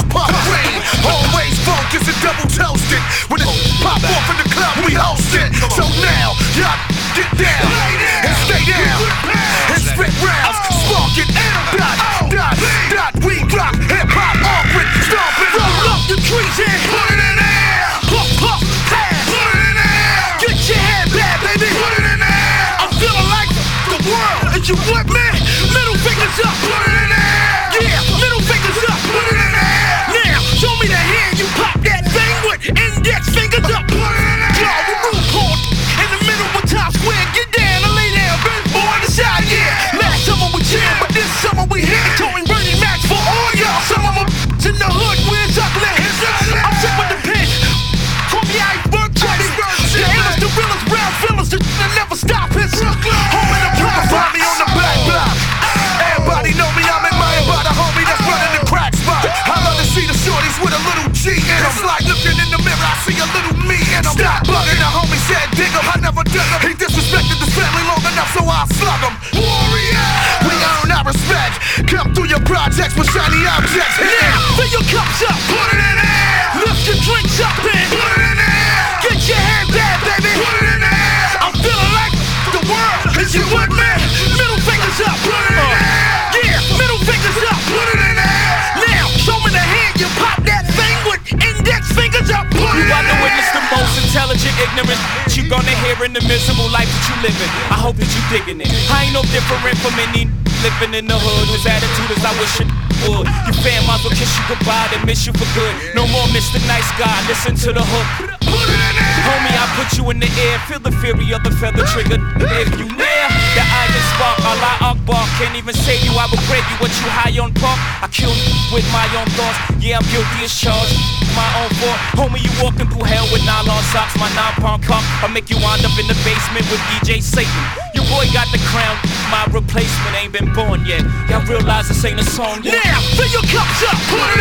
I pop green. Always focused and double toasted. When it pop off in the club, we host it. So now, y'all get down and stay down and spit rounds. Spark it and dug 'em. He disrespected this family long enough, so I slug 'em. Warrior! We earn our respect. Come through your projects with shiny objects. Now, fill your cups up. Intelligent ignorance that you gonna hear in the miserable life that you living. I hope that you digging it. I ain't no different from any living in the hood whose attitude is I wish it would. Your fam might as well kiss you goodbye, they miss you for good. No more Mr. Nice Guy, listen to the hook. Homie, I put you in the air, feel the fury of the feather trigger. If you near the spark, Allah Akbar, can't even say you. I regret you what you high on park. I kill you with my own thoughts. Yeah, I'm guilty as charged. My own fault. Homie, you walking through hell with nylon socks, my pound cock. I make you wind up in the basement with DJ Satan. Your boy got the crown, my replacement ain't been born yet. Y'all realize this ain't a song yet. Now, fill your cups up. Put it